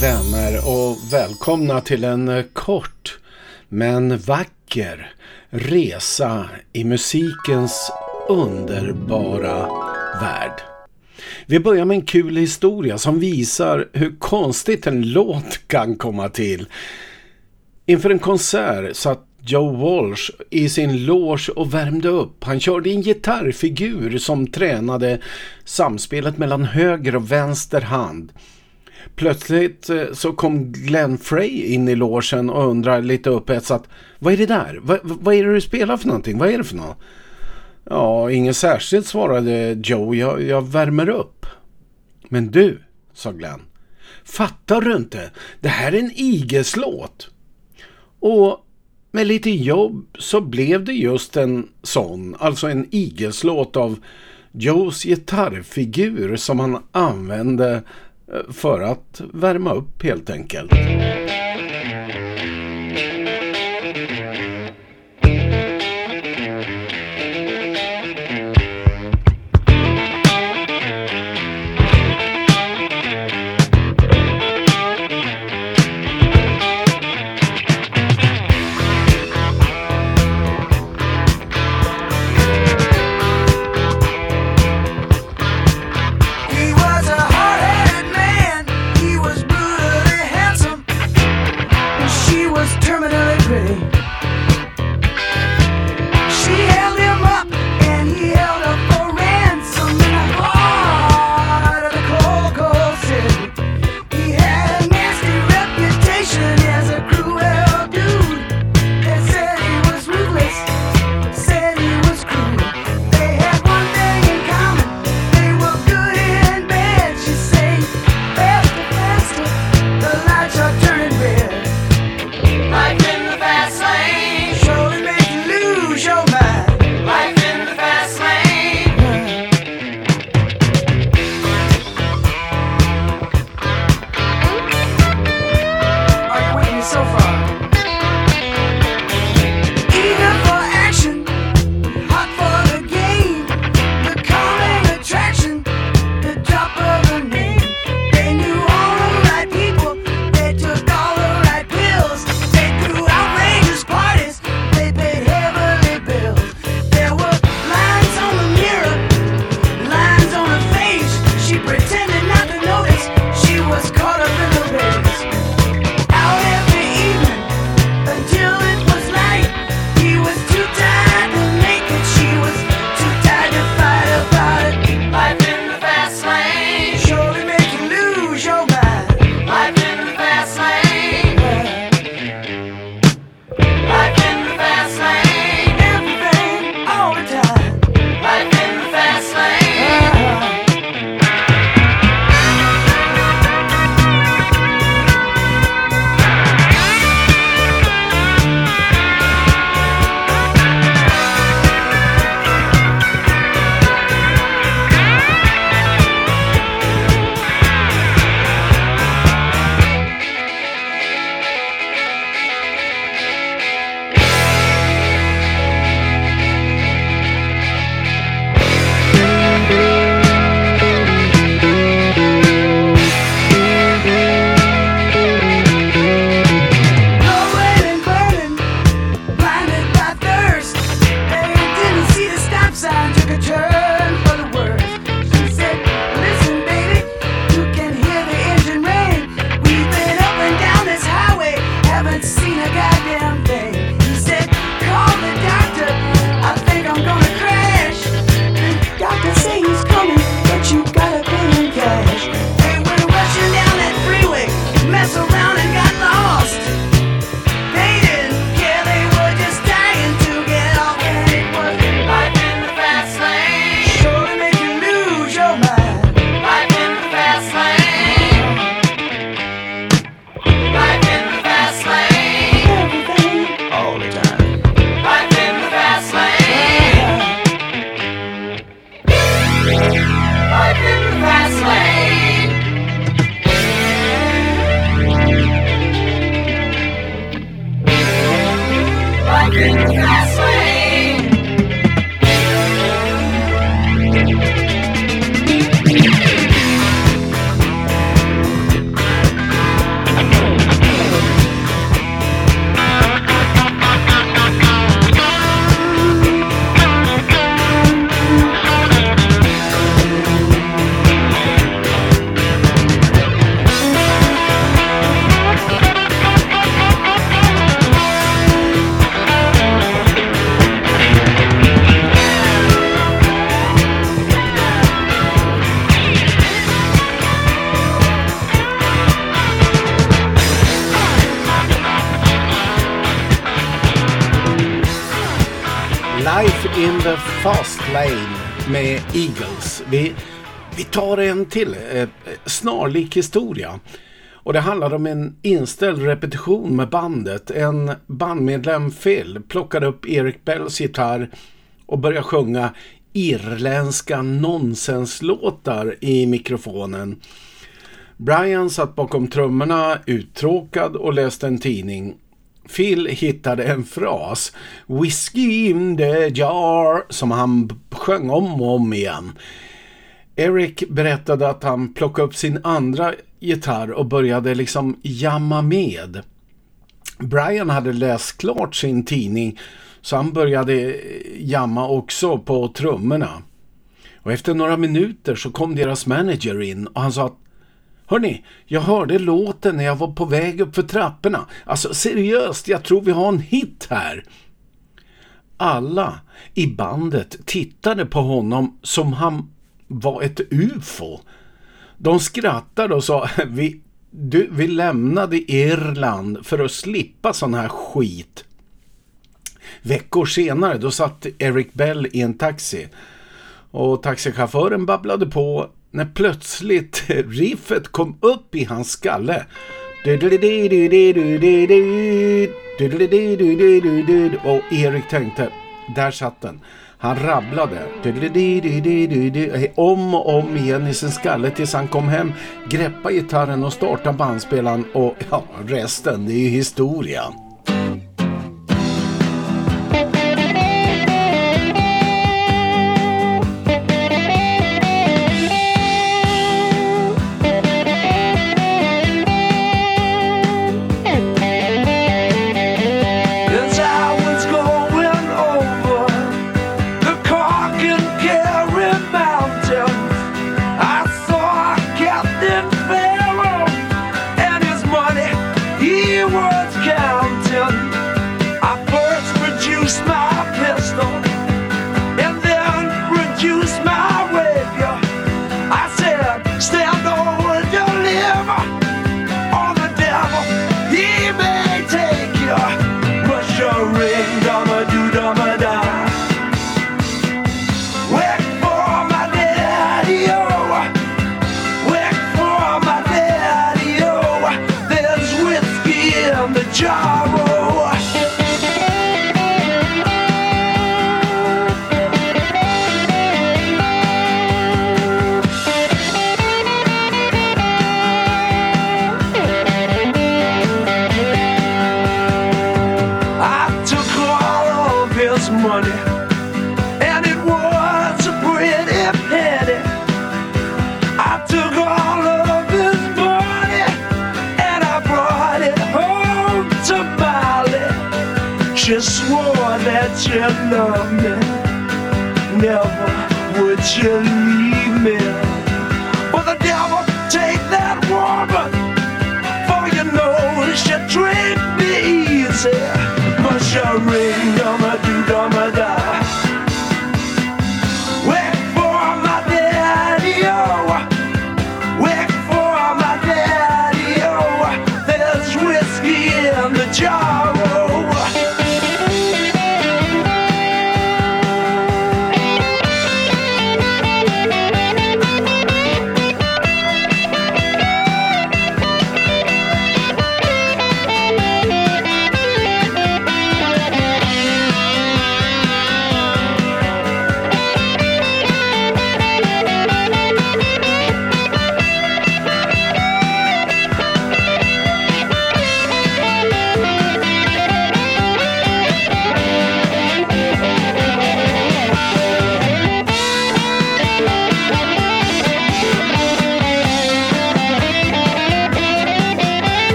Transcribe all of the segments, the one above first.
vänner och välkomna till en eh, kort men vacker resa i musikens underbara värld. Vi börjar med en kul historia som visar hur konstigt en låt kan komma till. Inför en konsert satt Joe Walsh i sin loge och värmde upp. Han körde en gitarrfigur som tränade samspelet mellan höger och vänster hand. Plötsligt eh, så kom Glenn Frey in i låsen och undrade lite upphetsat Vad är det där? Va, vad är det du spelar för någonting? Vad är det för något? Ja, inget särskilt svarade Joe. Jag, jag värmer upp. Men du, sa Glenn. Fattar du inte? Det här är en igeslåt. Och med lite jobb så blev det just en sån, alltså en igelslåt av Joes gitarrfigur som han använde Eh, för att värma upp helt enkelt. In the fast lane med Eagles. Vi, vi tar en till eh, snarlik historia. Och det handlar om en inställd repetition med bandet. En bandmedlem Phil plockade upp Eric Bells gitarr och började sjunga irländska nonsenslåtar i mikrofonen. Brian satt bakom trummorna uttråkad och läste en tidning. Phil hittade en fras, Whiskey in the jar, som han sjöng om och om igen. Eric berättade att han plockade upp sin andra gitarr och började liksom jamma med. Brian hade läst klart sin tidning så han började eh, jamma också på trummorna. Och efter några minuter så kom deras manager in och han sa att Hörni, jag hörde låten när jag var på väg upp för trapporna. Alltså seriöst, jag tror vi har en hit här. Alla i bandet tittade på honom som han var ett ufo. De skrattade och sa vi, du, vi lämnade Irland för att slippa sån här skit. Veckor senare då satt Eric Bell i en taxi och taxichauffören babblade på när plötsligt riffet kom upp i hans skalle. Och Erik tänkte, där satt den. Han rabblade om och om igen i sin skalle tills han kom hem, greppade gitarren och startade bandspelaren och ja, resten det är historia.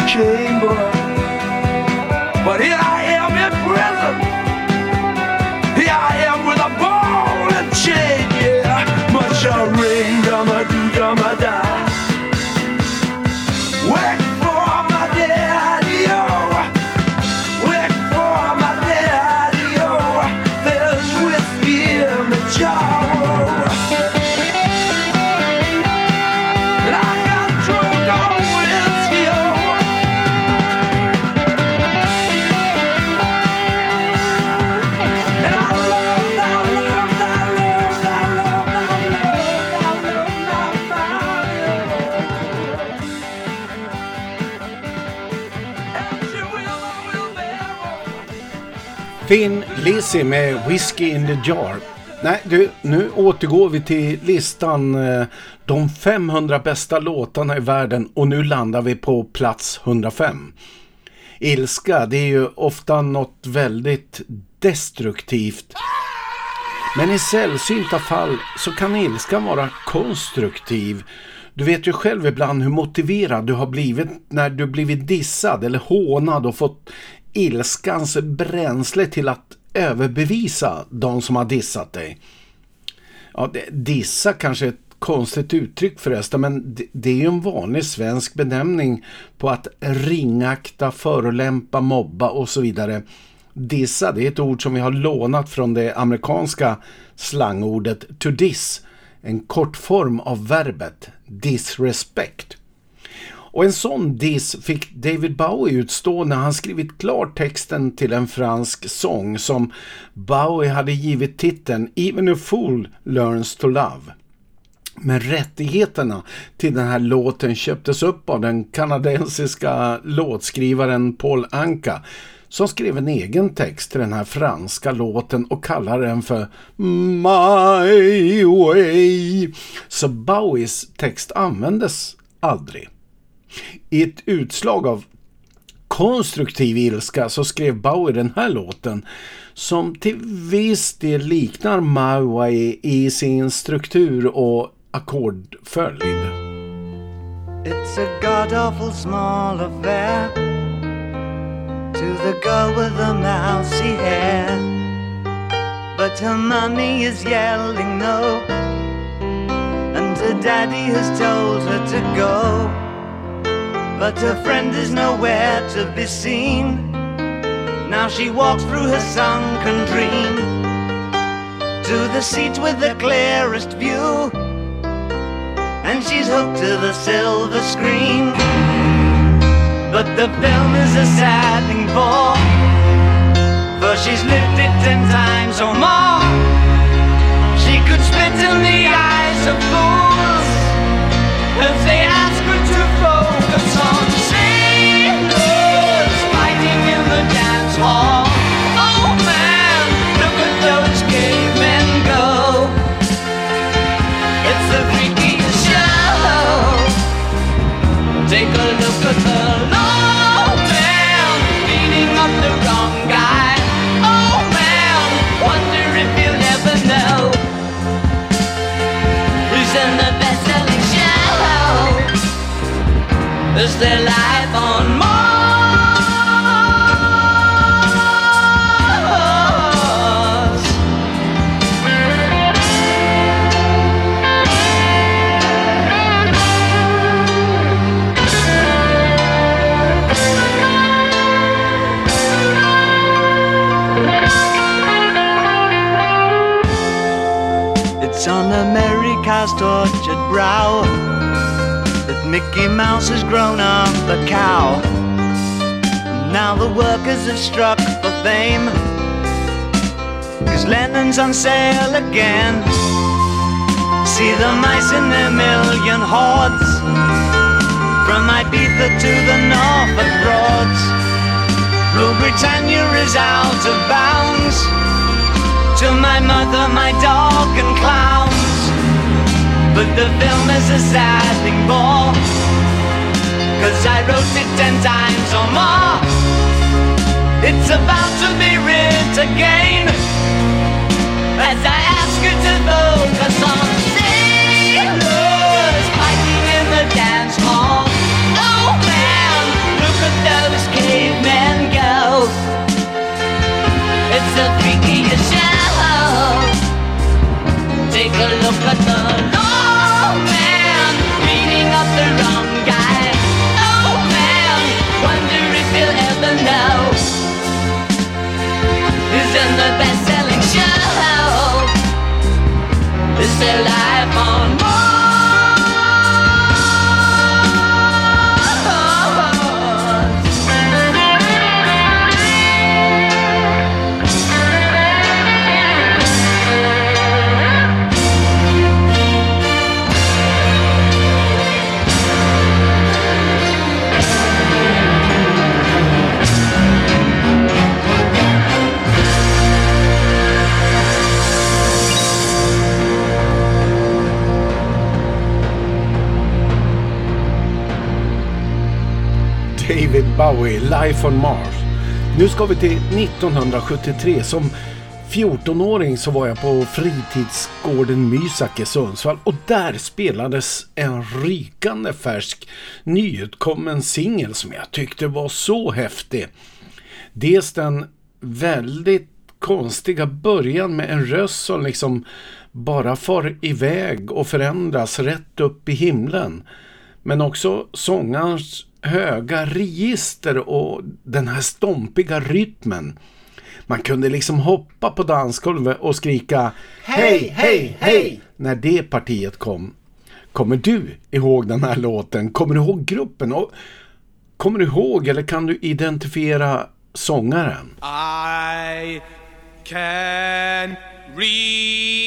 has. Thin Lizzy med Whiskey in the Jar. Nej du, nu återgår vi till listan eh, de 500 bästa låtarna i världen och nu landar vi på plats 105. Ilska, det är ju ofta något väldigt destruktivt. Men i sällsynta fall så kan ilskan vara konstruktiv. Du vet ju själv ibland hur motiverad du har blivit när du blivit dissad eller hånad och fått ilskans bränsle till att överbevisa de som har dissat dig. Ja, dissa kanske är ett konstigt uttryck förresten, men det, det är ju en vanlig svensk benämning på att ringakta, förolämpa, mobba och så vidare. Dissa, det är ett ord som vi har lånat från det amerikanska slangordet to diss, en kortform av verbet disrespect. Och en sån diss fick David Bowie utstå när han skrivit klart texten till en fransk sång som Bowie hade givit titeln Even a fool learns to love. Men rättigheterna till den här låten köptes upp av den kanadensiska låtskrivaren Paul Anka som skrev en egen text till den här franska låten och kallade den för My Way. Så Bowies text användes aldrig. I ett utslag av konstruktiv ilska så skrev Bowie den här låten som till viss del liknar Maui i sin struktur och ackordföljd. It's a god awful small affair to the girl with the mousy hair. But her mommy is yelling no, and her daddy has told her to go. But her friend is nowhere to be seen. Now she walks through her sunken dream to the seat with the clearest view and she's hooked to the silver screen. But the film is a sad thing for, for she's lived it ten times or more. She could spit in the eyes their life on Mars. It's on America's tortured brow Mickey Mouse has grown up a cow. Now the workers have struck for fame. Cause Lennon's on sale again. See the mice in their million hordes. From Ibiza to the Norfolk Broads. Rule Britannia is out of bounds. To my mother, my dog, and clowns. But the film is a sad thing more. Cause I wrote it ten times or more. It's about to be writ again. As I ask you to focus on sailors fighting in the dance hall. Oh man, look at those cavemen David Bowie, Life on Mars. Nu ska vi till 1973. Som 14-åring så var jag på fritidsgården Mysak i Sundsvall och där spelades en rykande färsk nyutkommen singel som jag tyckte var så häftig. Dels den väldigt konstiga början med en röst som liksom bara far iväg och förändras rätt upp i himlen. Men också sångarens höga register och den här stompiga rytmen. Man kunde liksom hoppa på dansgolvet och skrika Hej, hej, hej! När det partiet kom. Kommer du ihåg den här låten? Kommer du ihåg gruppen? Och kommer du ihåg eller kan du identifiera sångaren? I can read.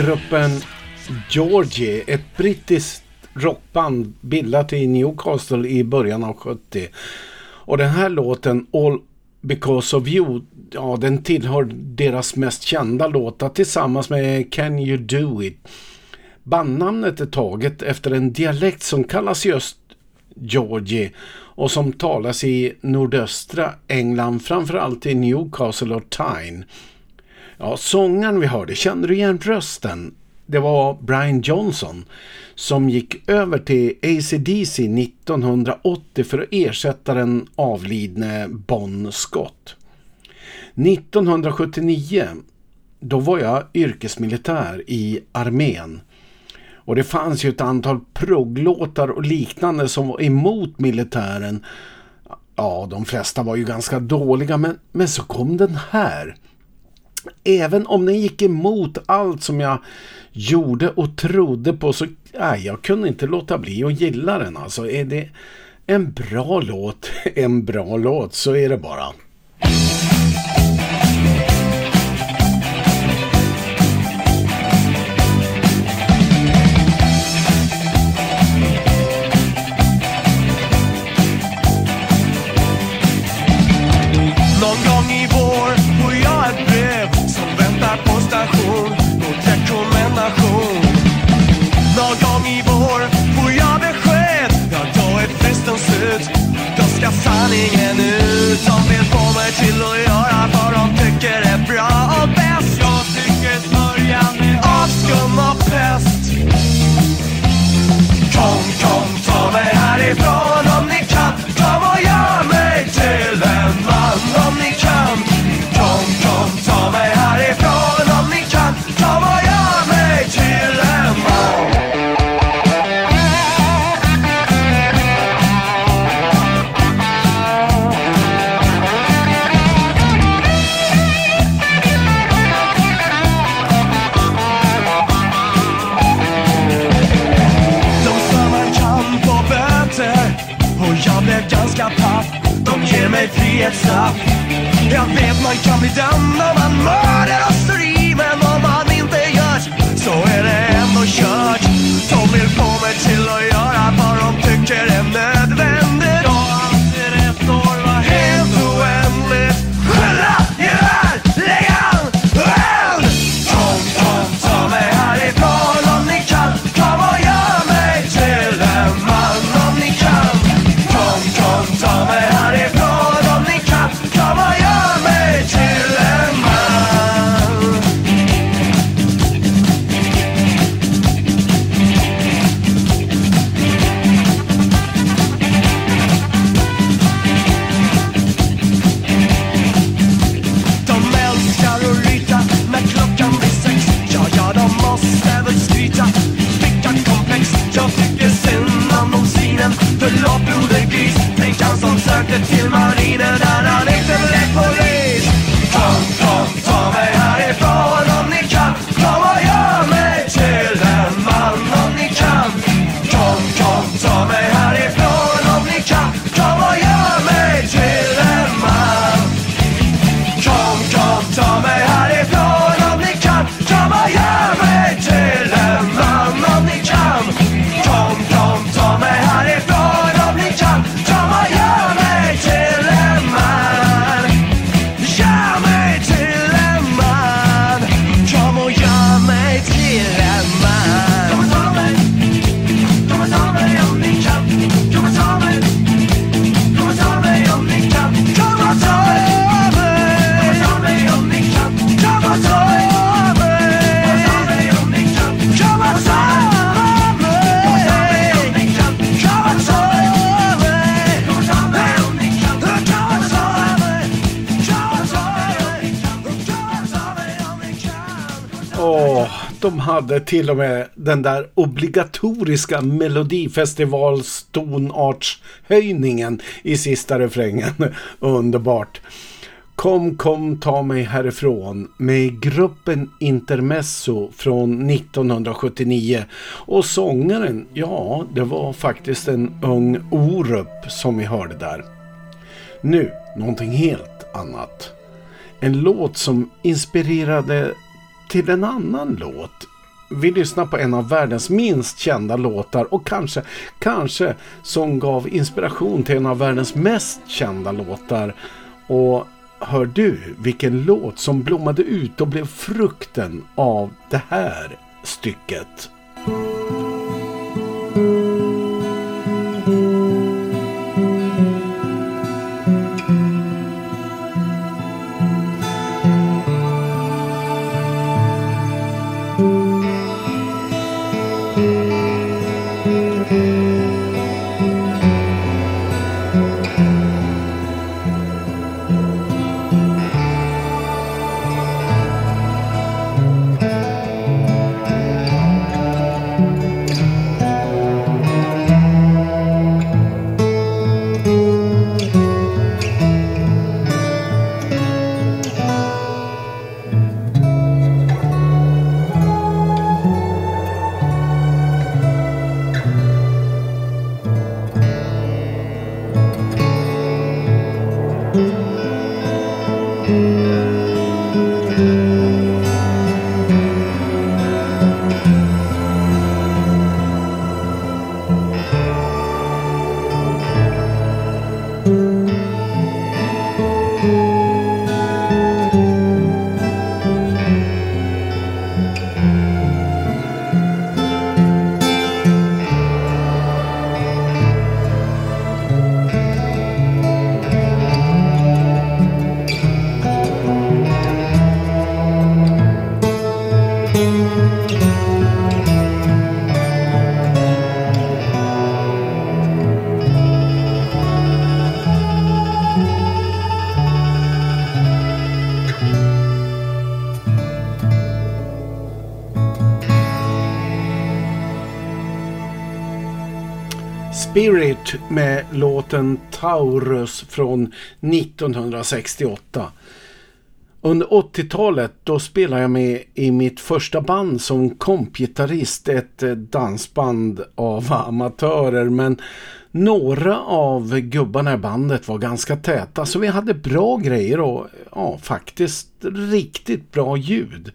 Gruppen Georgie, ett brittiskt rockband bildat i Newcastle i början av 70. Och den här låten All Because of You, ja den tillhör deras mest kända låtar tillsammans med Can You Do It. Bandnamnet är taget efter en dialekt som kallas just Georgie och som talas i nordöstra England, framförallt i Newcastle och Tyne. Ja, sångaren vi hörde, kände du igen rösten? Det var Brian Johnson som gick över till ACDC 1980 för att ersätta den avlidne Bon Scott. 1979 då var jag yrkesmilitär i armén. Och det fanns ju ett antal progglåtar och liknande som var emot militären. Ja, de flesta var ju ganska dåliga men, men så kom den här. Även om den gick emot allt som jag gjorde och trodde på så nej, jag kunde inte låta bli att gilla den. Alltså är det en bra låt, en bra låt så är det bara. Hade till och med den där obligatoriska melodifestivalstonartshöjningen i sista refrängen. Underbart. Kom, kom, ta mig härifrån med gruppen Intermezzo från 1979. Och sångaren, ja, det var faktiskt en ung Orup som vi hörde där. Nu, någonting helt annat. En låt som inspirerade till en annan låt. Vi lyssnar på en av världens minst kända låtar och kanske, kanske som gav inspiration till en av världens mest kända låtar. Och hör du vilken låt som blommade ut och blev frukten av det här stycket? Spirit med låten Taurus från 1968. Under 80-talet då spelade jag med i mitt första band som kompgitarrist, ett eh, dansband av amatörer men några av gubbarna i bandet var ganska täta så vi hade bra grejer och ja, faktiskt riktigt bra ljud.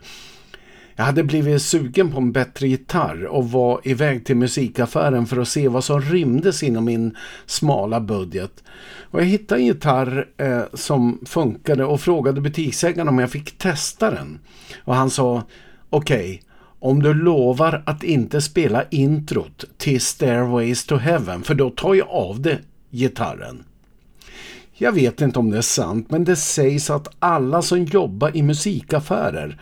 Jag hade blivit sugen på en bättre gitarr och var iväg till musikaffären för att se vad som rymdes inom min smala budget. Och jag hittade en gitarr eh, som funkade och frågade butiksägaren om jag fick testa den. Och han sa, okej, okay, om du lovar att inte spela introt till Stairways to Heaven för då tar jag av det gitarren. Jag vet inte om det är sant men det sägs att alla som jobbar i musikaffärer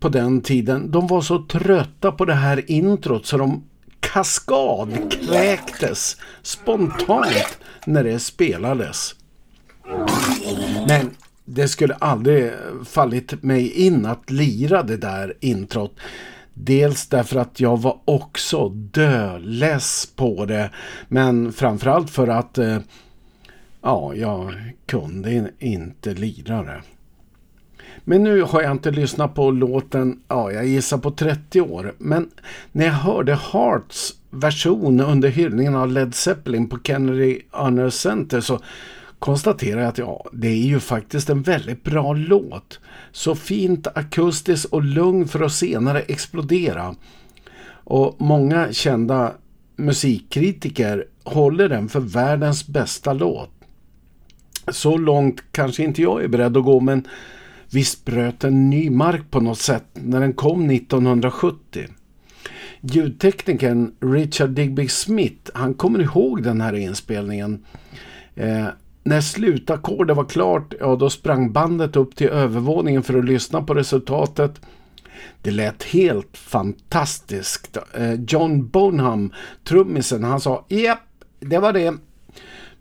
på den tiden, de var så trötta på det här introt så de kaskadkräktes spontant när det spelades. Men det skulle aldrig fallit mig in att lira det där introt. Dels därför att jag var också döless på det. Men framförallt för att eh, ja, jag kunde inte lira det. Men nu har jag inte lyssnat på låten, ja jag gissar på 30 år. Men när jag hörde Hearts version under hyllningen av Led Zeppelin på Kennedy Honor Center så konstaterar jag att ja, det är ju faktiskt en väldigt bra låt. Så fint akustiskt och lugn för att senare explodera. Och många kända musikkritiker håller den för världens bästa låt. Så långt kanske inte jag är beredd att gå men Visst bröt en ny mark på något sätt när den kom 1970. Ljudteknikern Richard Digby Smith, han kommer ihåg den här inspelningen. Eh, när slutackordet var klart, ja då sprang bandet upp till övervåningen för att lyssna på resultatet. Det lät helt fantastiskt. Eh, John Bonham, trummisen, han sa japp, det var det.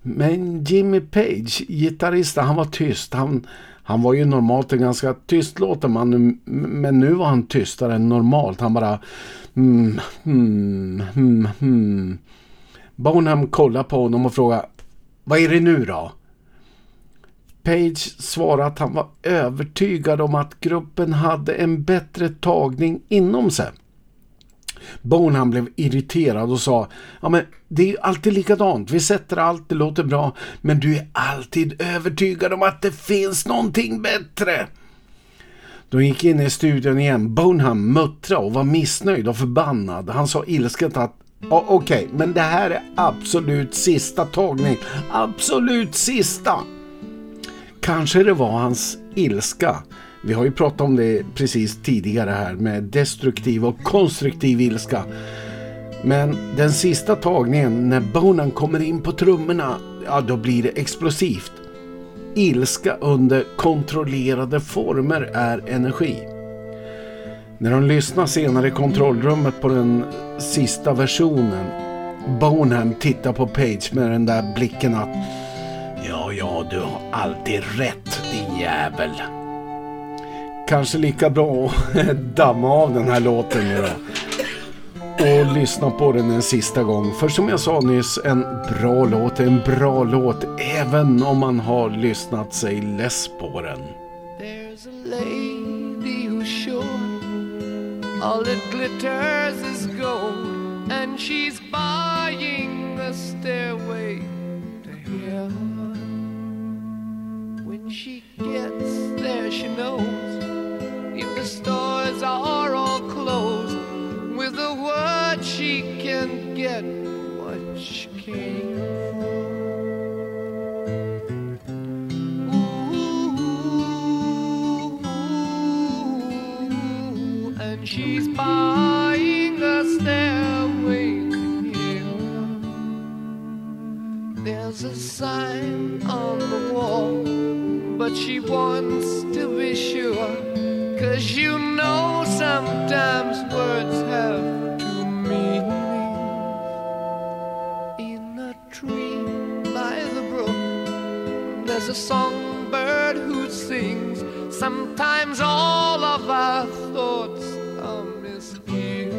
Men Jimmy Page, gitarristen, han var tyst. Han, han var ju normalt en ganska tystlåten man, men nu var han tystare än normalt. Han bara mm, mm, mm, mm. Bonham kollade på honom och frågade Vad är det nu då? Page svarade att han var övertygad om att gruppen hade en bättre tagning inom sig. Bonham blev irriterad och sa Ja men det är alltid likadant. Vi sätter allt, det låter bra. Men du är alltid övertygad om att det finns någonting bättre. De gick in i studion igen. Bonham muttrade och var missnöjd och förbannad. Han sa ilsket att Ja, Okej, okay, men det här är absolut sista tagning. Absolut sista! Kanske det var hans ilska. Vi har ju pratat om det precis tidigare här med destruktiv och konstruktiv ilska. Men den sista tagningen när Bonan kommer in på trummorna, ja då blir det explosivt. Ilska under kontrollerade former är energi. När de lyssnar senare i kontrollrummet på den sista versionen Bonham tittar på Page med den där blicken att Ja, ja, du har alltid rätt, din jävel. Kanske lika bra att damma av den här låten nu då. Och lyssna på den en sista gång. För som jag sa nyss, en bra låt är en bra låt även om man har lyssnat sig less på den. There's a lady who's sure all that glitters is gold and she's buying the stairway to heaven. When she gets there, she knows if the stores are all closed, with a word she can get what she came for. and she's buying a stairway heaven. There's a sign on the wall, but she wants to be sure. Cause you know sometimes words have two meanings. In a tree by the brook, there's a songbird who sings. Sometimes all of our thoughts are misgiven.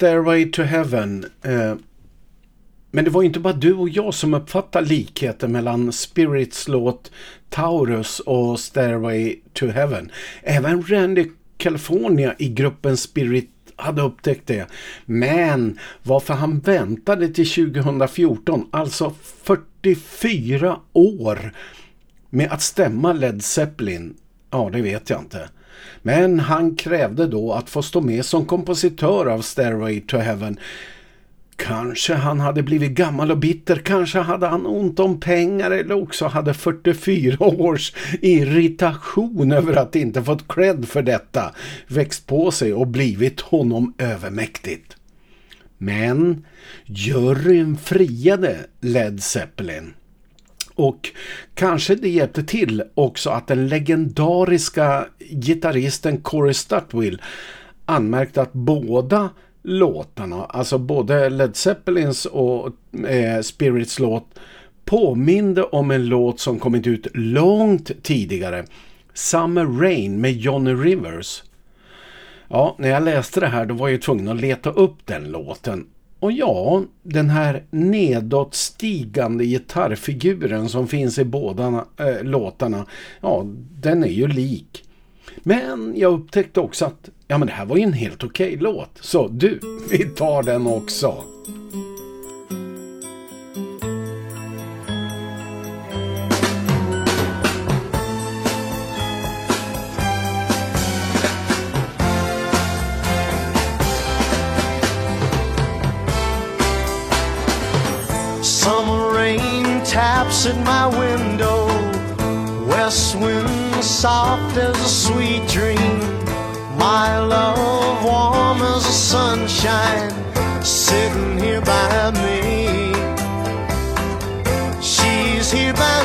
Stairway to Heaven. Eh, men det var ju inte bara du och jag som uppfattade likheten mellan Spirits låt Taurus och Stairway to Heaven. Även Randy California i gruppen Spirit hade upptäckt det. Men varför han väntade till 2014, alltså 44 år med att stämma Led Zeppelin, ja det vet jag inte. Men han krävde då att få stå med som kompositör av Stairway to Heaven. Kanske han hade blivit gammal och bitter, kanske hade han ont om pengar eller också hade 44 års irritation över att inte fått cred för detta växt på sig och blivit honom övermäktigt. Men juryn friade Led Zeppelin. Och kanske det hjälpte till också att den legendariska gitarristen Corey Stutwill anmärkte att båda låtarna, alltså både Led Zeppelins och eh, Spirits låt påminde om en låt som kommit ut långt tidigare. Summer Rain med Johnny Rivers. Ja, när jag läste det här då var jag tvungen att leta upp den låten. Och ja, den här nedåt stigande gitarrfiguren som finns i båda äh, låtarna, ja, den är ju lik. Men jag upptäckte också att ja, men det här var ju en helt okej låt. Så du, vi tar den också. Taps at my window. West wind soft as a sweet dream. My love warm as the sunshine sitting here by me. She's here by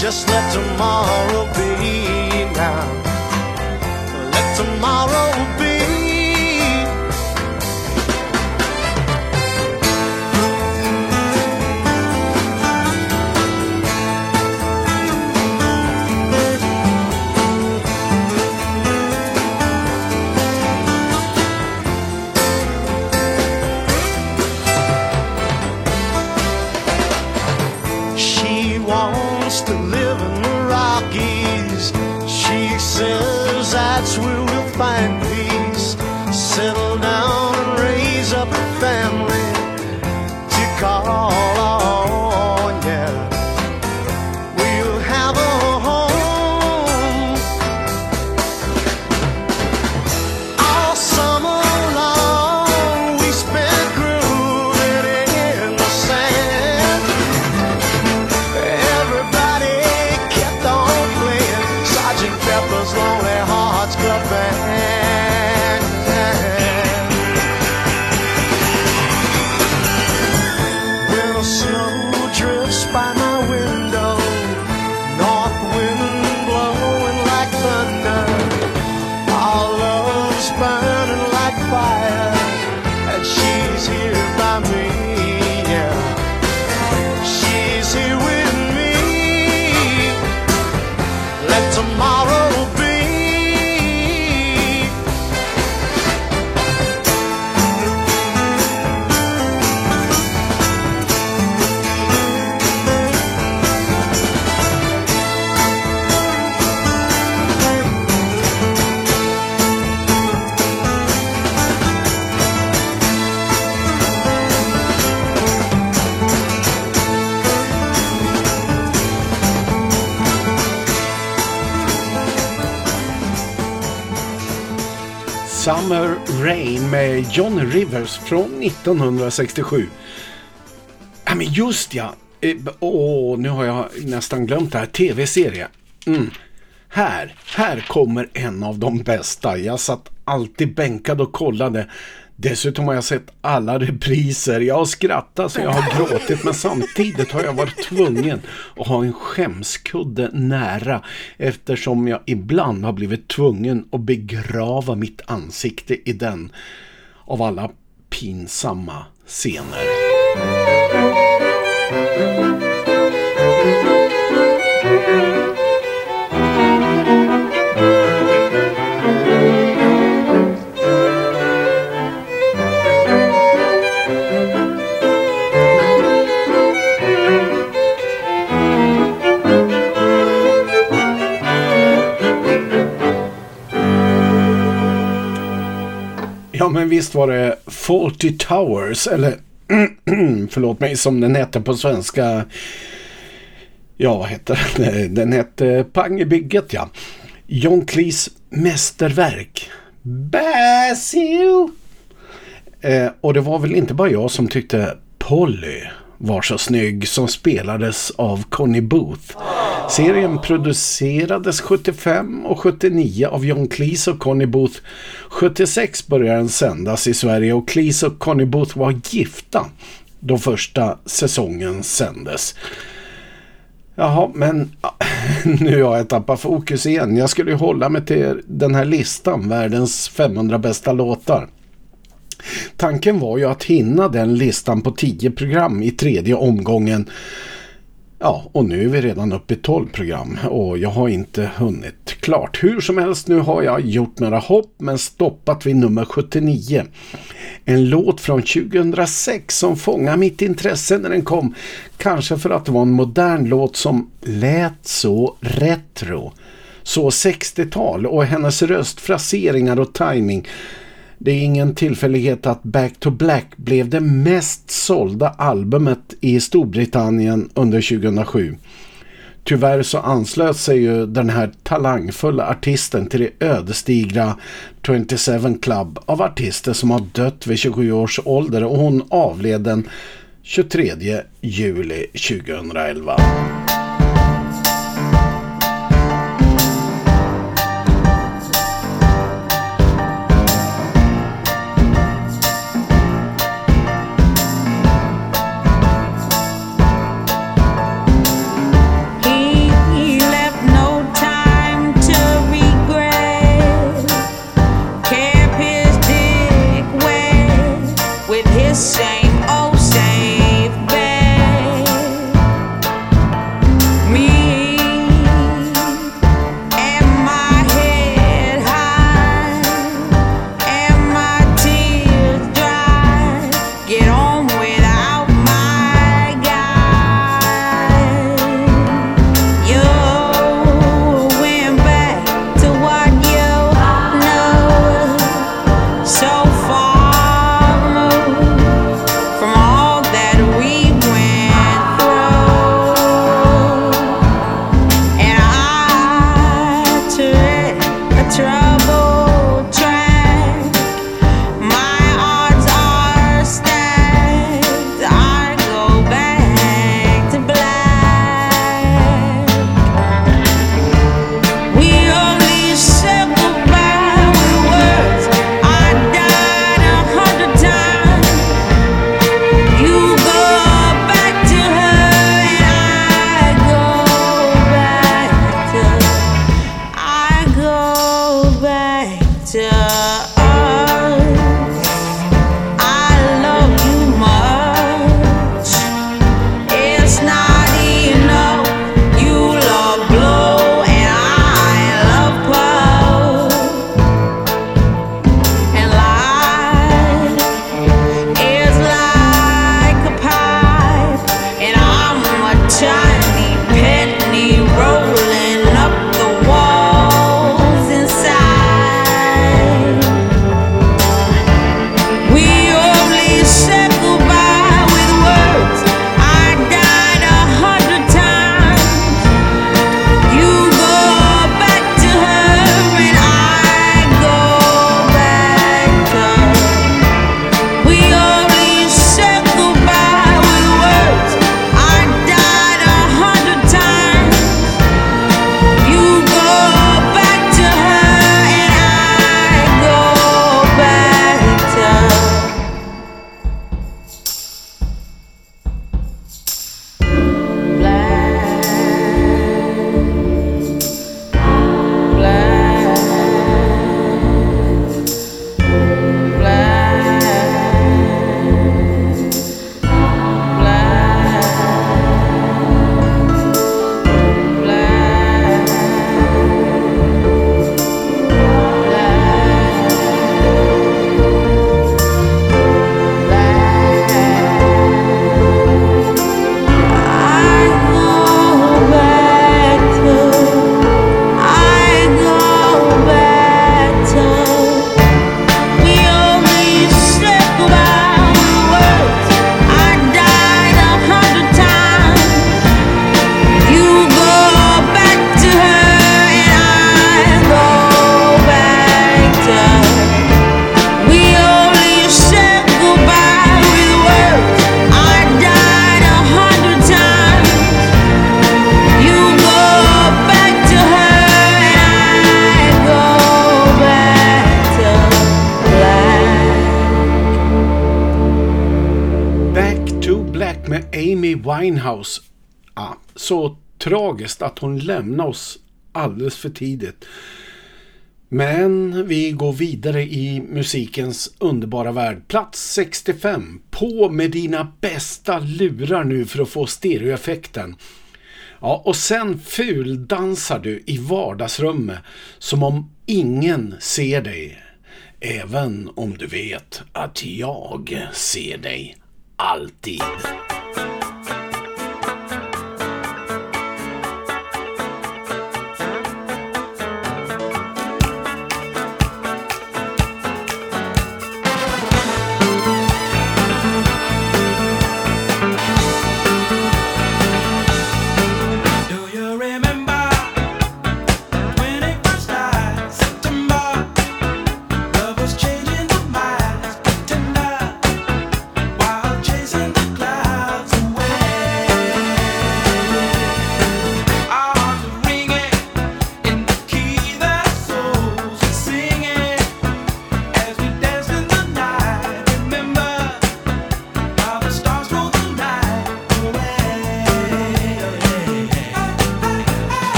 just let tomorrow be now. Let tomorrow John Rivers från 1967. Ja men just ja. Eh, åh, Åh, nu har jag nästan glömt det här. TV-serie. Mm. Här, här kommer en av de bästa. Jag satt alltid bänkad och kollade. Dessutom har jag sett alla repriser. Jag har skrattat så jag har gråtit men samtidigt har jag varit tvungen att ha en skämskudde nära eftersom jag ibland har blivit tvungen att begrava mitt ansikte i den av alla pinsamma scener. Sist visst var det Faulty Towers eller förlåt mig som den hette på svenska. Ja vad heter den? Den hette Pang i bygget ja. John Cleese mästerverk. Basil! Eh, och det var väl inte bara jag som tyckte Polly var så snygg som spelades av Connie Booth. Serien producerades 75 och 79 av John Cleese och Connie Booth. 76 började den sändas i Sverige och Cleese och Connie Booth var gifta då första säsongen sändes. Jaha, men nu har jag tappat fokus igen. Jag skulle ju hålla mig till den här listan, världens 500 bästa låtar. Tanken var ju att hinna den listan på 10 program i tredje omgången. Ja, och nu är vi redan uppe i 12 program och jag har inte hunnit klart. Hur som helst, nu har jag gjort några hopp men stoppat vid nummer 79. En låt från 2006 som fångade mitt intresse när den kom. Kanske för att det var en modern låt som lät så retro. Så 60-tal och hennes röstfraseringar och timing det är ingen tillfällighet att Back to Black blev det mest sålda albumet i Storbritannien under 2007. Tyvärr så anslöt sig ju den här talangfulla artisten till det ödesdigra 27 Club av artister som har dött vid 27 års ålder och hon avled den 23 juli 2011. Winehouse. Ja, så tragiskt att hon lämnar oss alldeles för tidigt. Men vi går vidare i musikens underbara värld. Plats 65. På med dina bästa lurar nu för att få stereoeffekten. Ja, och sen fuldansar du i vardagsrummet som om ingen ser dig. Även om du vet att jag ser dig alltid.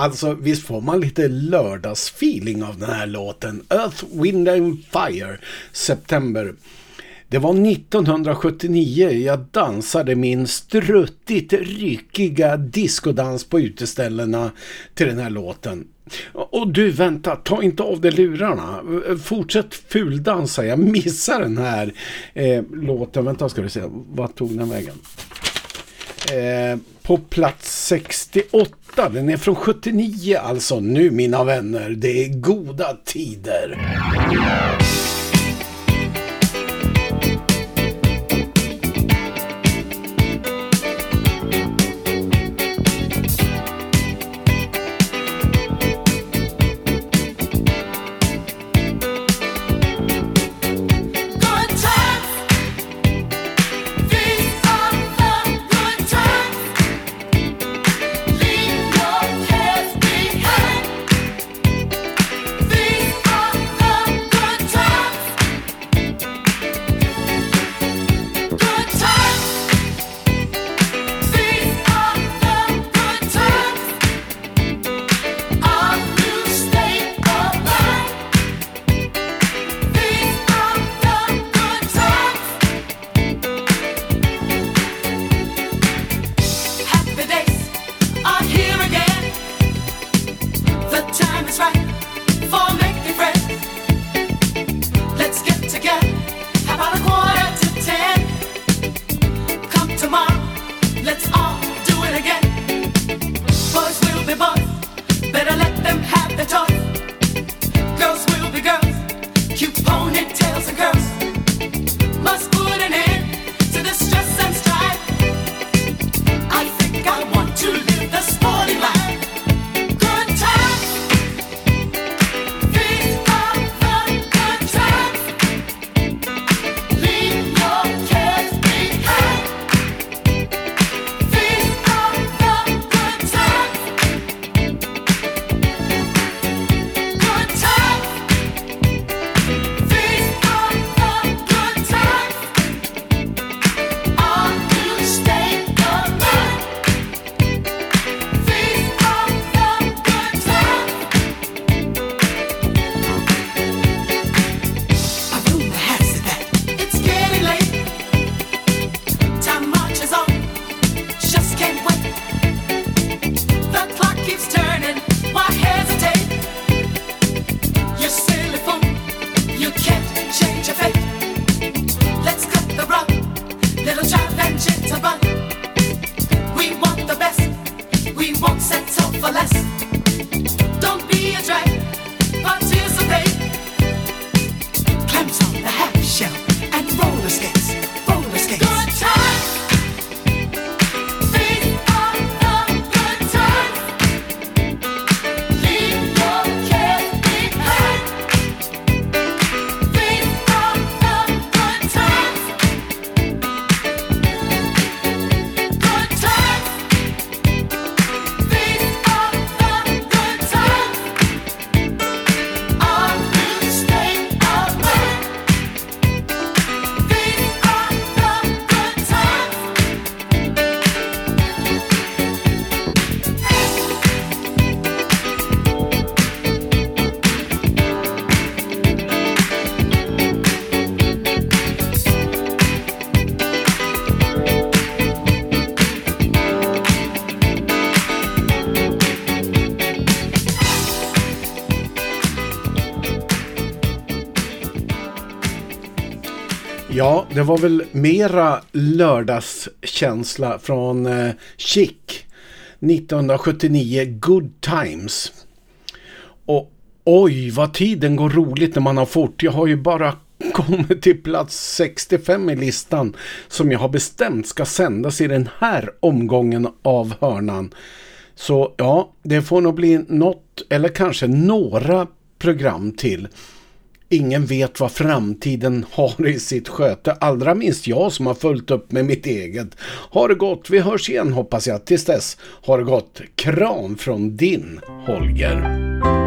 Alltså visst får man lite lördagsfeeling av den här låten. Earth, Wind and Fire, September. Det var 1979 jag dansade min struttigt ryckiga diskodans på uteställena till den här låten. Och du, vänta, ta inte av dig lurarna. Fortsätt fuldansa, jag missar den här eh, låten. Vänta ska du se, vad tog den vägen? Eh, på plats 68, den är från 79 alltså nu mina vänner, det är goda tider. shell and roller skates. Det var väl mera lördagskänsla från eh, Chic 1979 Good Times. Och oj vad tiden går roligt när man har fort. Jag har ju bara kommit till plats 65 i listan som jag har bestämt ska sändas i den här omgången av hörnan. Så ja, det får nog bli något eller kanske några program till. Ingen vet vad framtiden har i sitt sköte. Allra minst jag som har följt upp med mitt eget. Ha det gott. Vi hörs igen hoppas jag. Tills dess. Ha det gott. Kram från din Holger.